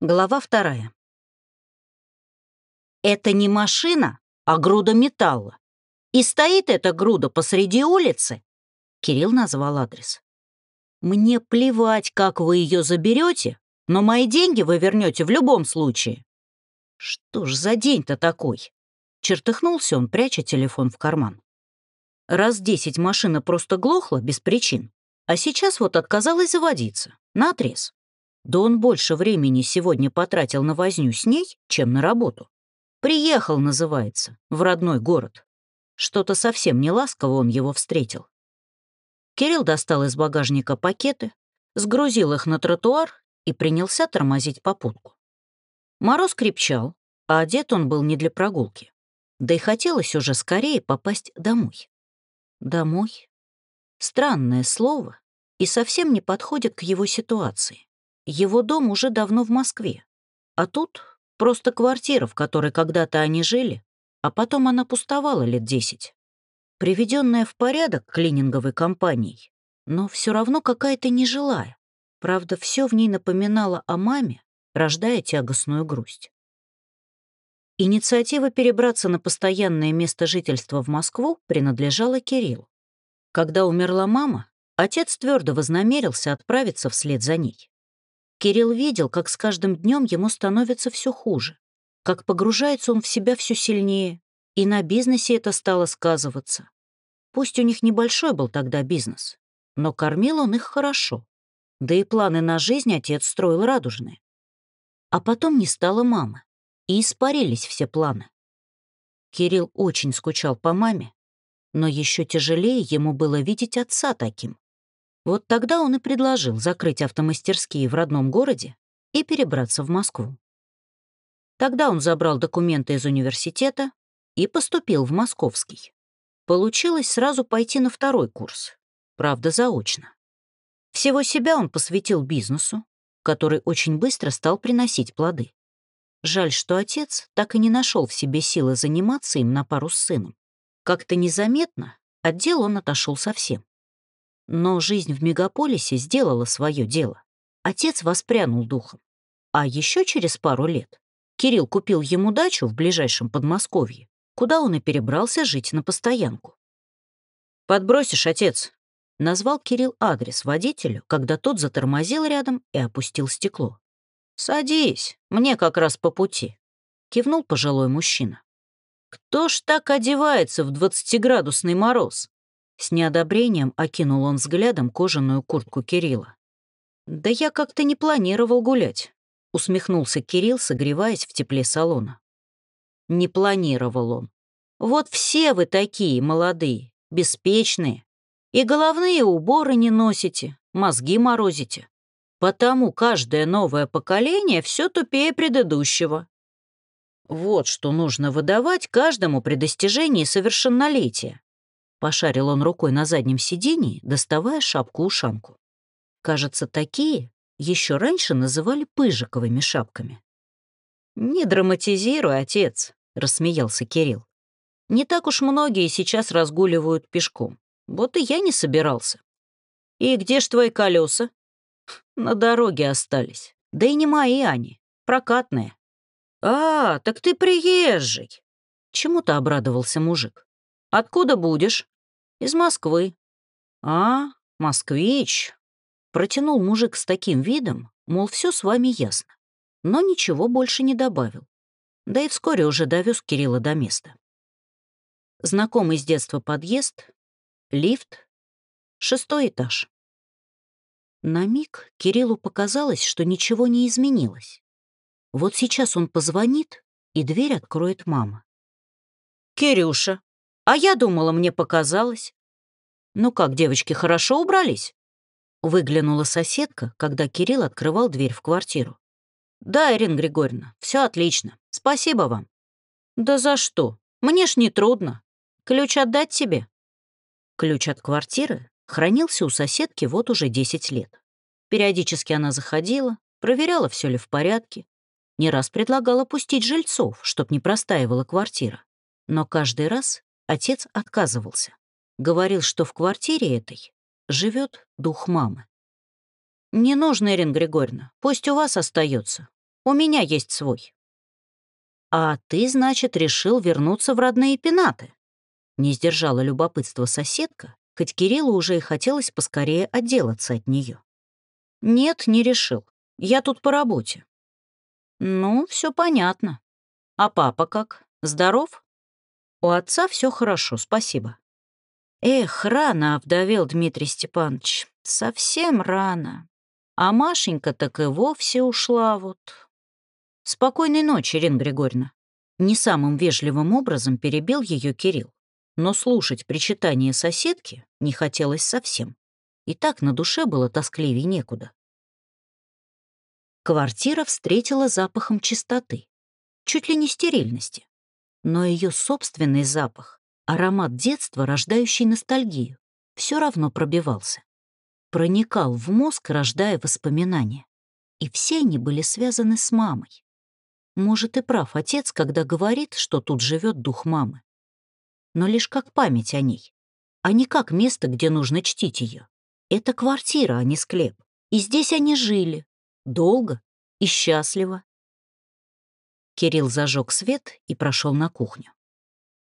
Глава вторая. Это не машина, а груда металла. И стоит эта груда посреди улицы. Кирилл назвал адрес. Мне плевать, как вы ее заберете, но мои деньги вы вернете в любом случае. Что ж за день-то такой? Чертыхнулся он, пряча телефон в карман. Раз десять машина просто глохла без причин, а сейчас вот отказалась заводиться, наотрез. Да он больше времени сегодня потратил на возню с ней, чем на работу. «Приехал» называется, в родной город. Что-то совсем не ласково он его встретил. Кирилл достал из багажника пакеты, сгрузил их на тротуар и принялся тормозить попутку. Мороз крепчал, а одет он был не для прогулки. Да и хотелось уже скорее попасть домой. Домой? Странное слово и совсем не подходит к его ситуации. Его дом уже давно в Москве. А тут просто квартира, в которой когда-то они жили, а потом она пустовала лет десять. Приведенная в порядок клининговой компанией, но все равно какая-то нежилая. Правда, все в ней напоминало о маме, рождая тягостную грусть. Инициатива перебраться на постоянное место жительства в Москву принадлежала Кириллу. Когда умерла мама, отец твердо вознамерился отправиться вслед за ней. Кирилл видел, как с каждым днем ему становится все хуже, как погружается он в себя все сильнее, и на бизнесе это стало сказываться. Пусть у них небольшой был тогда бизнес, но кормил он их хорошо. Да и планы на жизнь отец строил радужные. А потом не стало мамы, и испарились все планы. Кирилл очень скучал по маме, но еще тяжелее ему было видеть отца таким. Вот тогда он и предложил закрыть автомастерские в родном городе и перебраться в Москву. Тогда он забрал документы из университета и поступил в московский. Получилось сразу пойти на второй курс, правда, заочно. Всего себя он посвятил бизнесу, который очень быстро стал приносить плоды. Жаль, что отец так и не нашел в себе силы заниматься им на пару с сыном. Как-то незаметно от дела он отошел совсем. Но жизнь в мегаполисе сделала свое дело. Отец воспрянул духом. А еще через пару лет Кирилл купил ему дачу в ближайшем Подмосковье, куда он и перебрался жить на постоянку. «Подбросишь, отец?» — назвал Кирилл адрес водителю, когда тот затормозил рядом и опустил стекло. «Садись, мне как раз по пути», — кивнул пожилой мужчина. «Кто ж так одевается в двадцатиградусный мороз?» С неодобрением окинул он взглядом кожаную куртку Кирилла. «Да я как-то не планировал гулять», — усмехнулся Кирилл, согреваясь в тепле салона. «Не планировал он. Вот все вы такие молодые, беспечные, и головные уборы не носите, мозги морозите. Потому каждое новое поколение все тупее предыдущего. Вот что нужно выдавать каждому при достижении совершеннолетия. Пошарил он рукой на заднем сидении, доставая шапку-ушанку. Кажется, такие еще раньше называли пыжиковыми шапками. «Не драматизируй, отец», — рассмеялся Кирилл. «Не так уж многие сейчас разгуливают пешком. Вот и я не собирался. И где ж твои колеса? На дороге остались. Да и не мои они, прокатные. А, так ты приезжий. Чему-то обрадовался мужик. Откуда будешь? Из Москвы. А, москвич. Протянул мужик с таким видом, мол, все с вами ясно. Но ничего больше не добавил. Да и вскоре уже довез Кирилла до места. Знакомый с детства подъезд, лифт, шестой этаж. На миг Кириллу показалось, что ничего не изменилось. Вот сейчас он позвонит, и дверь откроет мама. «Кирюша, а я думала, мне показалось. Ну как, девочки, хорошо убрались? Выглянула соседка, когда Кирилл открывал дверь в квартиру. «Да, Ирина Григорьевна, все отлично. Спасибо вам». «Да за что? Мне ж не трудно. Ключ отдать тебе?» Ключ от квартиры хранился у соседки вот уже 10 лет. Периодически она заходила, проверяла, все ли в порядке, не раз предлагала пустить жильцов, чтоб не простаивала квартира. Но каждый раз Отец отказывался. Говорил, что в квартире этой живет дух мамы. «Не нужно, Ирина Григорьевна, пусть у вас остается. У меня есть свой». «А ты, значит, решил вернуться в родные пенаты?» Не сдержала любопытство соседка, хоть Кириллу уже и хотелось поскорее отделаться от нее. «Нет, не решил. Я тут по работе». «Ну, все понятно. А папа как? Здоров?» «У отца все хорошо, спасибо». «Эх, рано овдовел Дмитрий Степанович. Совсем рано. А Машенька так и вовсе ушла вот. Спокойной ночи, Ирина Григорьевна. Не самым вежливым образом перебил ее Кирилл. Но слушать причитание соседки не хотелось совсем. И так на душе было тоскливей некуда. Квартира встретила запахом чистоты, чуть ли не стерильности. Но ее собственный запах, аромат детства, рождающий ностальгию, все равно пробивался. Проникал в мозг, рождая воспоминания. И все они были связаны с мамой. Может, и прав отец, когда говорит, что тут живет дух мамы но лишь как память о ней, а не как место, где нужно чтить ее. Это квартира, а не склеп. И здесь они жили. Долго и счастливо. Кирилл зажег свет и прошел на кухню.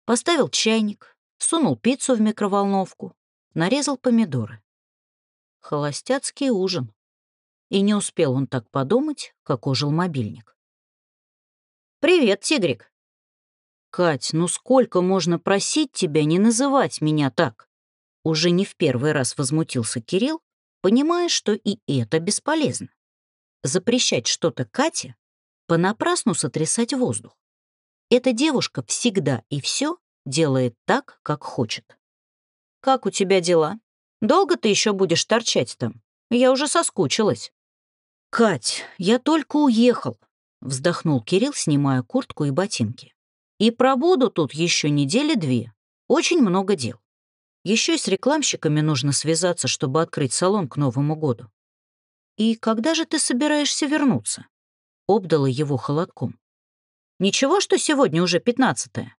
Поставил чайник, сунул пиццу в микроволновку, нарезал помидоры. Холостяцкий ужин. И не успел он так подумать, как ожил мобильник. «Привет, тигрик!» «Кать, ну сколько можно просить тебя не называть меня так?» Уже не в первый раз возмутился Кирилл, понимая, что и это бесполезно. Запрещать что-то Кате — понапрасну сотрясать воздух. Эта девушка всегда и все делает так, как хочет. «Как у тебя дела? Долго ты еще будешь торчать там? Я уже соскучилась». «Кать, я только уехал», — вздохнул Кирилл, снимая куртку и ботинки. И пробуду тут еще недели две. Очень много дел. Еще и с рекламщиками нужно связаться, чтобы открыть салон к Новому году. И когда же ты собираешься вернуться? Обдала его холодком. Ничего, что сегодня уже пятнадцатое.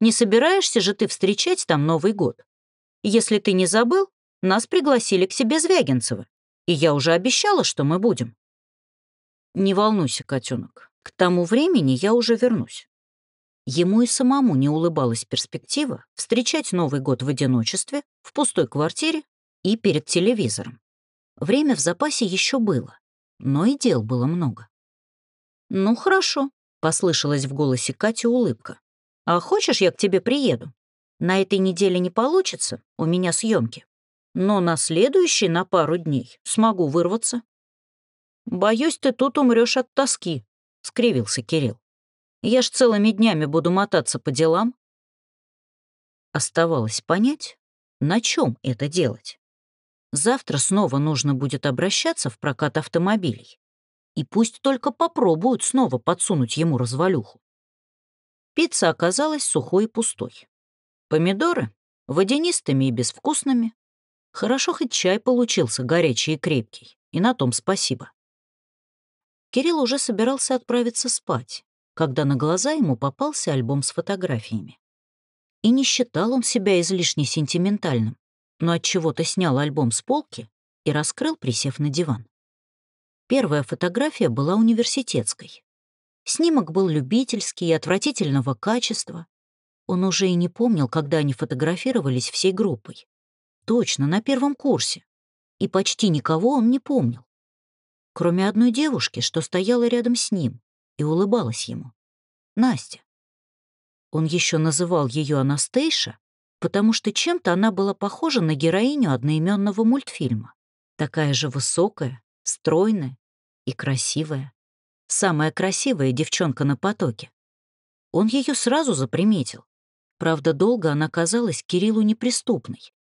Не собираешься же ты встречать там Новый год? Если ты не забыл, нас пригласили к себе Звягинцева, и я уже обещала, что мы будем. Не волнуйся, котенок, к тому времени я уже вернусь. Ему и самому не улыбалась перспектива встречать Новый год в одиночестве, в пустой квартире и перед телевизором. Время в запасе еще было, но и дел было много. «Ну, хорошо», — послышалась в голосе Кати улыбка. «А хочешь, я к тебе приеду? На этой неделе не получится, у меня съемки. Но на следующей на пару дней смогу вырваться». «Боюсь, ты тут умрешь от тоски», — скривился Кирилл. Я ж целыми днями буду мотаться по делам. Оставалось понять, на чем это делать. Завтра снова нужно будет обращаться в прокат автомобилей. И пусть только попробуют снова подсунуть ему развалюху. Пицца оказалась сухой и пустой. Помидоры — водянистыми и безвкусными. Хорошо хоть чай получился горячий и крепкий, и на том спасибо. Кирилл уже собирался отправиться спать, когда на глаза ему попался альбом с фотографиями. И не считал он себя излишне сентиментальным, но от чего то снял альбом с полки и раскрыл, присев на диван. Первая фотография была университетской. Снимок был любительский и отвратительного качества. Он уже и не помнил, когда они фотографировались всей группой. Точно, на первом курсе. И почти никого он не помнил. Кроме одной девушки, что стояла рядом с ним, и улыбалась ему. Настя. Он еще называл ее Анастейша, потому что чем-то она была похожа на героиню одноименного мультфильма. Такая же высокая, стройная и красивая. Самая красивая девчонка на потоке. Он ее сразу заприметил. Правда, долго она казалась Кириллу неприступной.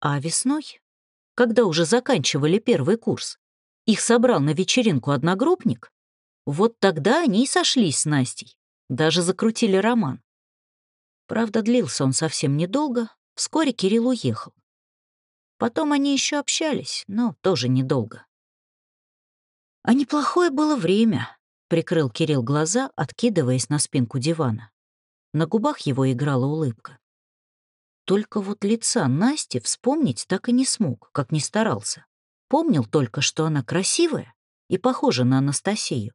А весной, когда уже заканчивали первый курс, их собрал на вечеринку одногруппник, вот тогда они и сошлись с Настей, даже закрутили роман. Правда, длился он совсем недолго, вскоре Кирилл уехал. Потом они еще общались, но тоже недолго. А неплохое было время, прикрыл Кирилл глаза, откидываясь на спинку дивана. На губах его играла улыбка. Только вот лица Насти вспомнить так и не смог, как ни старался. Помнил только, что она красивая и похожа на Анастасию